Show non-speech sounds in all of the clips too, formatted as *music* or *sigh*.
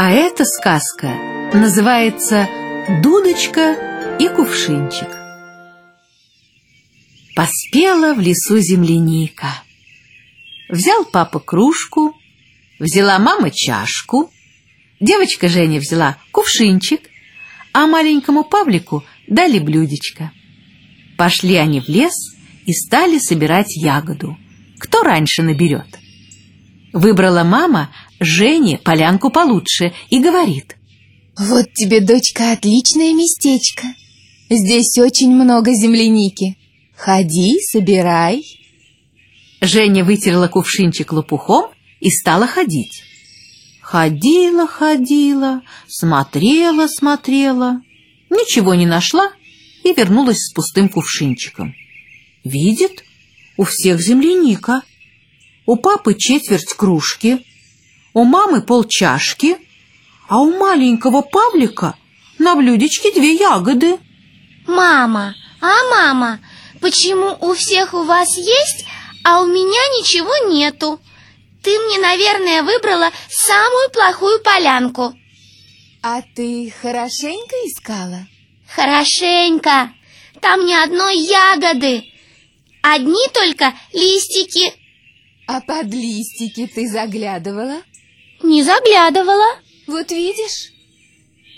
А эта сказка называется «Дудочка и кувшинчик». Поспела в лесу земляника. Взял папа кружку, взяла мама чашку, девочка Женя взяла кувшинчик, а маленькому Павлику дали блюдечко. Пошли они в лес и стали собирать ягоду. Кто раньше наберет? Выбрала мама Жене полянку получше и говорит. Вот тебе, дочка, отличное местечко. Здесь очень много земляники. Ходи, собирай. Женя вытерла кувшинчик лопухом и стала ходить. Ходила, ходила, смотрела, смотрела, ничего не нашла и вернулась с пустым кувшинчиком. Видит, у всех земляника, у папы четверть кружки, у мамы полчашки, а у маленького Павлика на блюдечке две ягоды. Мама, а мама, почему у всех у вас есть, а у меня ничего нету? Ты мне, наверное, выбрала самую плохую полянку. А ты хорошенько искала? Хорошенько. Там ни одной ягоды. Одни только листики. А под листики ты заглядывала? Не заглядывала. Вот видишь,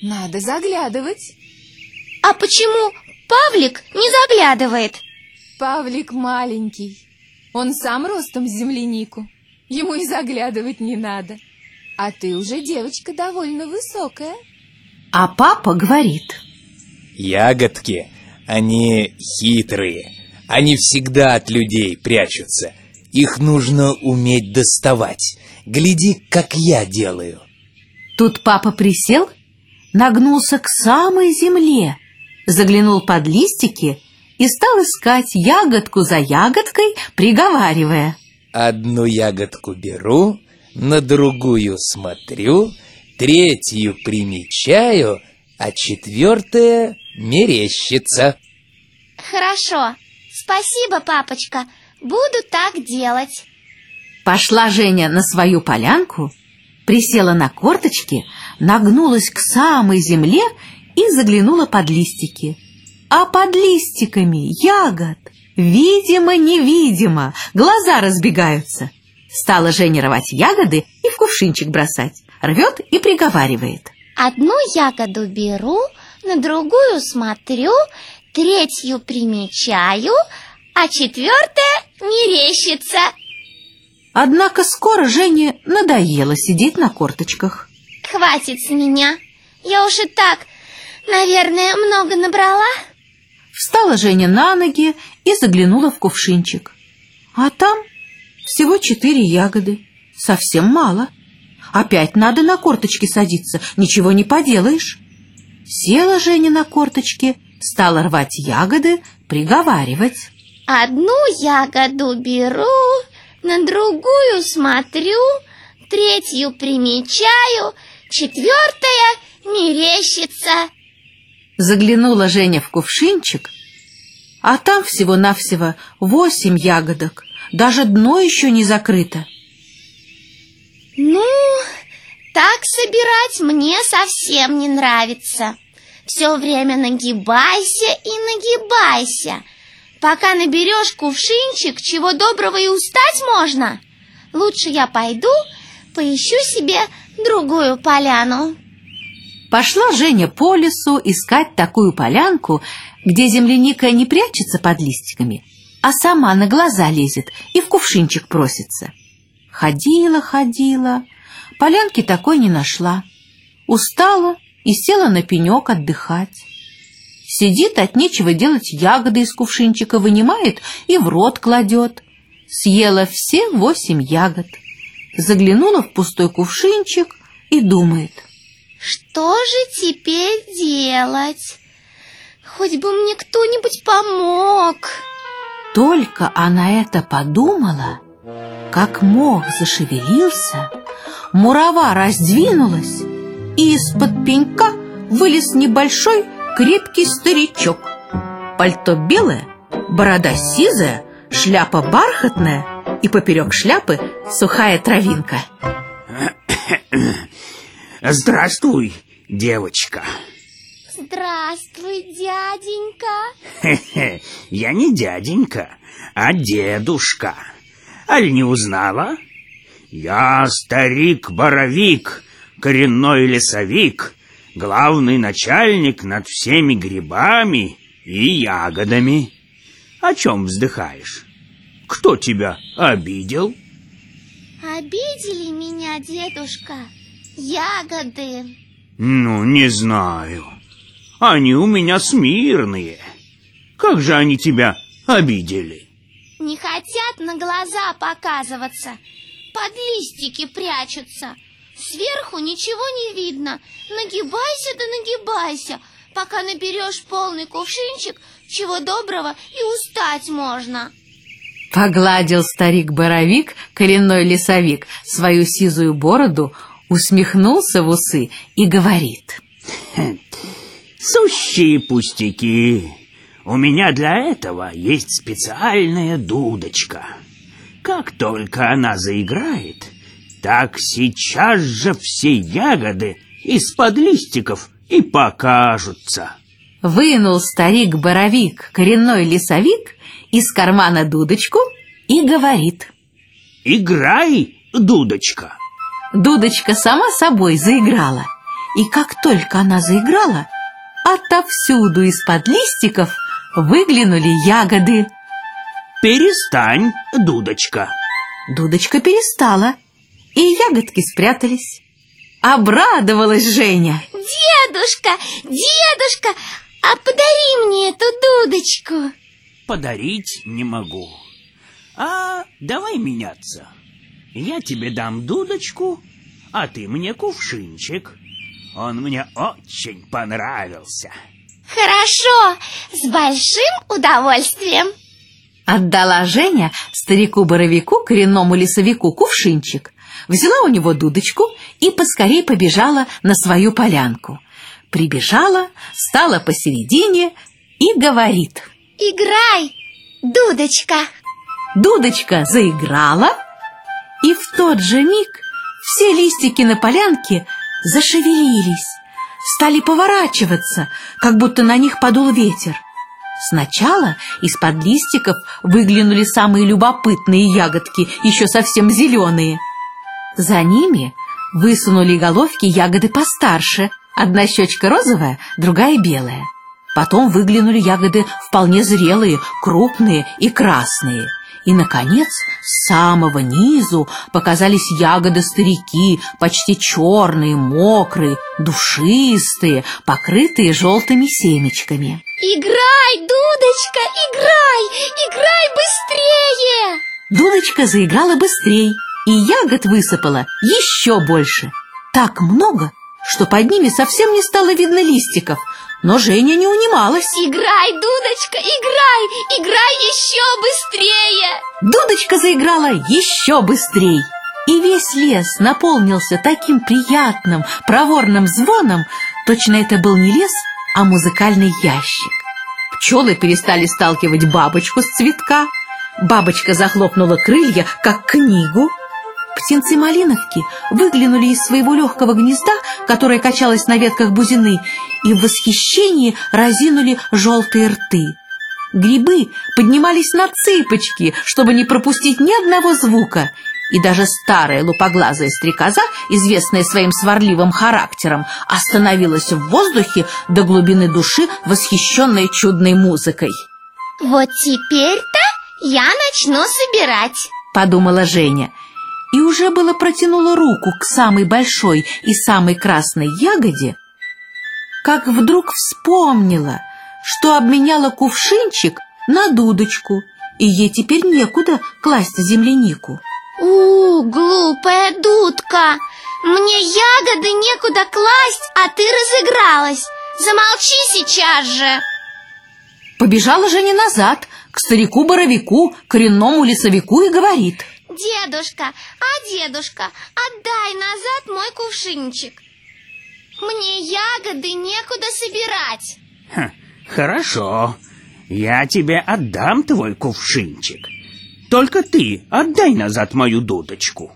надо заглядывать. А почему Павлик не заглядывает? Павлик маленький. Он сам ростом с землянику. Ему и заглядывать не надо. А ты уже девочка довольно высокая. А папа говорит. Ягодки, они хитрые. Они всегда от людей прячутся. Их нужно уметь доставать. Гляди, как я делаю. Тут папа присел, нагнулся к самой земле, заглянул под листики и стал искать ягодку за ягодкой, приговаривая. Одну ягодку беру, на другую смотрю, третью примечаю, а четвертая мерещится. Хорошо. Спасибо, папочка. Буду так делать. Пошла Женя на свою полянку, присела на корточки, нагнулась к самой земле и заглянула под листики. А под листиками ягод, видимо-невидимо, глаза разбегаются. Стала Женя рвать ягоды и в кувшинчик бросать. Рвет и приговаривает. Одну ягоду беру, на другую смотрю, третью примечаю, а четвертая мерещится. Однако скоро Жене надоело сидеть на корточках. Хватит с меня. Я уж и так, наверное, много набрала. Встала Женя на ноги и заглянула в кувшинчик. А там всего четыре ягоды. Совсем мало. Опять надо на корточки садиться, ничего не поделаешь. Села Женя на корточки, стала рвать ягоды, приговаривать. Одну ягоду беру, на другую смотрю, третью примечаю, четвертая мерещится. Заглянула Женя в кувшинчик, а там всего-навсего восемь ягодок, даже дно еще не закрыто. Ну, так собирать мне совсем не нравится. Все время нагибайся и нагибайся. Пока наберешь кувшинчик, чего доброго и устать можно. Лучше я пойду, поищу себе другую поляну. Пошла Женя по лесу искать такую полянку, где земляника не прячется под листиками, а сама на глаза лезет и в кувшинчик просится. Ходила, ходила, полянки такой не нашла. Устала и села на пенек отдыхать. Сидит от нечего делать ягоды из кувшинчика, вынимает и в рот кладет. Съела все восемь ягод. Заглянула в пустой кувшинчик и думает. Что же теперь делать? Хоть бы мне кто-нибудь помог. Только она это подумала, как мох зашевелился, мурава раздвинулась, и из-под пенька вылез небольшой крепкий старичок. Пальто белое, борода сизая, шляпа бархатная и поперек шляпы сухая травинка. *coughs* Здравствуй, девочка. Здравствуй, дяденька. Хе-хе, *laughs* я не дяденька, а дедушка. Аль не узнала? Я старик-боровик, коренной лесовик, главный начальник над всеми грибами и ягодами. О чем вздыхаешь? Кто тебя обидел? Обидели меня, дедушка, ягоды. Ну, не знаю. Они у меня смирные. Как же они тебя обидели? Не хотят на глаза показываться, под листики прячутся. Сверху ничего не видно. Нагибайся да нагибайся, пока наберешь полный кувшинчик, чего доброго и устать можно. Погладил старик-боровик, коренной лесовик, свою сизую бороду, усмехнулся в усы и говорит. *laughs* Сущие пустяки. У меня для этого есть специальная дудочка. Как только она заиграет, так сейчас же все ягоды из-под листиков и покажутся. Вынул старик-боровик, коренной лесовик, из кармана дудочку и говорит. Играй, дудочка. Дудочка сама собой заиграла. И как только она заиграла, отовсюду из-под листиков выглянули ягоды. Перестань, дудочка. Дудочка перестала, и ягодки спрятались. Обрадовалась Женя. Дедушка, дедушка, а подари мне эту дудочку. Подарить не могу. А давай меняться. Я тебе дам дудочку, а ты мне кувшинчик. Он мне очень понравился. Хорошо, с большим удовольствием. Отдала Женя старику-боровику, коренному лесовику, кувшинчик, взяла у него дудочку и поскорей побежала на свою полянку. Прибежала, стала посередине и говорит. Играй, дудочка. Дудочка заиграла, и в тот же миг все листики на полянке зашевелились, стали поворачиваться, как будто на них подул ветер. Сначала из-под листиков выглянули самые любопытные ягодки, еще совсем зеленые. За ними высунули головки ягоды постарше, одна щечка розовая, другая белая. Потом выглянули ягоды вполне зрелые, крупные и красные. И, наконец, с самого низу показались ягоды-старики, почти черные, мокрые, душистые, покрытые желтыми семечками. Играй, дудочка, играй, играй быстрее! Дудочка заиграла быстрей, и ягод высыпала еще больше. Так много, что под ними совсем не стало видно листиков, но Женя не унималась. Играй, дудочка, играй, играй еще быстрее! Дудочка заиграла еще быстрей. И весь лес наполнился таким приятным, проворным звоном, точно это был не лес, а музыкальный ящик. Пчелы перестали сталкивать бабочку с цветка, бабочка захлопнула крылья, как книгу, Птенцы малиновки выглянули из своего легкого гнезда, которое качалось на ветках бузины, и в восхищении разинули желтые рты. Грибы поднимались на цыпочки, чтобы не пропустить ни одного звука, и даже старая лупоглазая стрекоза, известная своим сварливым характером, остановилась в воздухе до глубины души, восхищенной чудной музыкой. Вот теперь-то я начну собирать, подумала Женя – и уже было протянула руку к самой большой и самой красной ягоде, как вдруг вспомнила, что обменяла кувшинчик на дудочку, и ей теперь некуда класть землянику. У, глупая дудка, мне ягоды некуда класть, а ты разыгралась. Замолчи сейчас же. Побежала Женя назад, к старику-боровику, коренному лесовику и говорит. Дедушка, а дедушка, отдай назад мой кувшинчик. Мне ягоды некуда собирать. Ха, хорошо, я тебе отдам твой кувшинчик. Только ты отдай назад мою дудочку.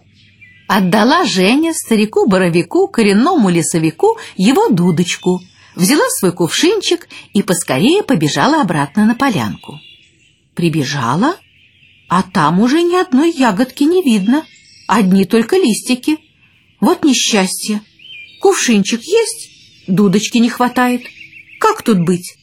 Отдала Женя старику-боровику, коренному лесовику, его дудочку, взяла свой кувшинчик и поскорее побежала обратно на полянку. Прибежала, а там уже ни одной ягодки не видно, одни только листики. Вот несчастье. Кувшинчик есть, дудочки не хватает. Как тут быть?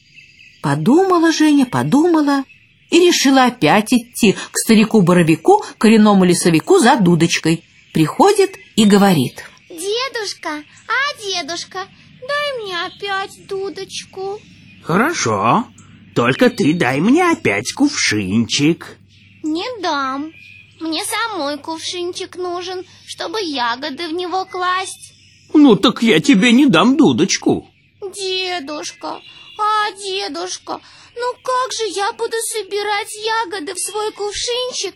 Подумала Женя, подумала и решила опять идти к старику-боровику, коренному лесовику за дудочкой. Приходит и говорит. Дедушка, а дедушка, дай мне опять дудочку. Хорошо, только ты дай мне опять кувшинчик. Не дам. Мне самой кувшинчик нужен, чтобы ягоды в него класть. Ну так я тебе не дам дудочку. Дедушка, а дедушка, ну как же я буду собирать ягоды в свой кувшинчик,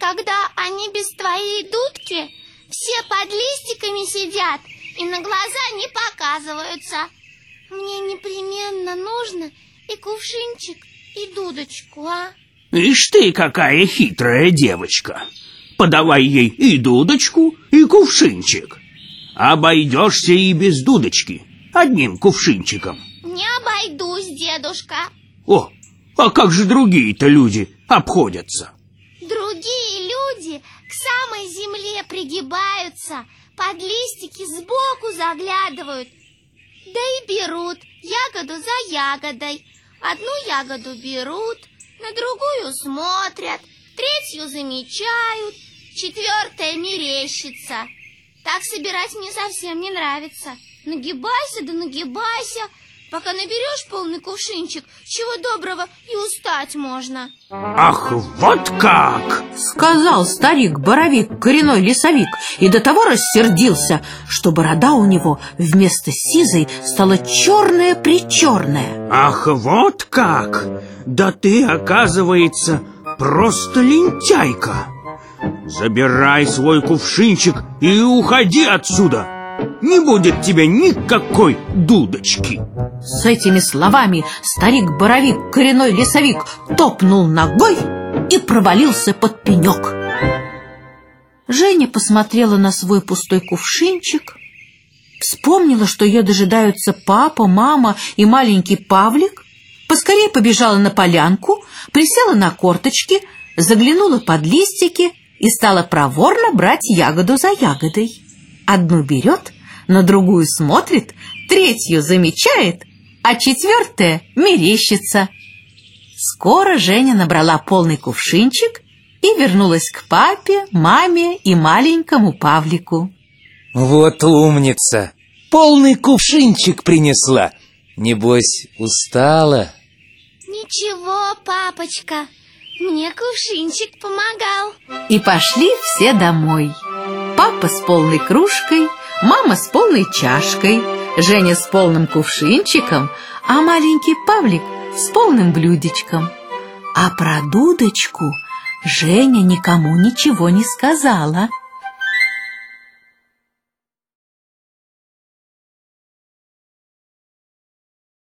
когда они без твоей дудки все под листиками сидят и на глаза не показываются? Мне непременно нужно и кувшинчик, и дудочку, а? Ишь ты, какая хитрая девочка. Подавай ей и дудочку, и кувшинчик. Обойдешься и без дудочки, одним кувшинчиком. Не обойдусь, дедушка. О, а как же другие-то люди обходятся? Другие люди к самой земле пригибаются, под листики сбоку заглядывают, да и берут ягоду за ягодой. Одну ягоду берут, на другую смотрят, третью замечают, четвертая мерещится. Так собирать мне совсем не нравится. Нагибайся да нагибайся, пока наберешь полный кувшинчик, чего доброго и устать можно. Ах, вот как! Сказал старик-боровик, коренной лесовик, и до того рассердился, что борода у него вместо сизой стала черная-причерная. Ах, вот как! Да ты, оказывается, просто лентяйка. Забирай свой кувшинчик и уходи отсюда. Не будет тебе никакой дудочки. С этими словами старик-боровик, коренной лесовик, топнул ногой и провалился под пенек. Женя посмотрела на свой пустой кувшинчик, вспомнила, что ее дожидаются папа, мама и маленький Павлик, поскорее побежала на полянку, присела на корточки, заглянула под листики и стала проворно брать ягоду за ягодой. Одну берет, на другую смотрит, третью замечает, а четвертая мерещится. Скоро Женя набрала полный кувшинчик и вернулась к папе, маме и маленькому Павлику. Вот умница! Полный кувшинчик принесла. Небось, устала? Ничего, папочка, мне кувшинчик помогал. И пошли все домой. Папа с полной кружкой, мама с полной чашкой, Женя с полным кувшинчиком, а маленький Павлик с полным блюдечком. А про дудочку Женя никому ничего не сказала.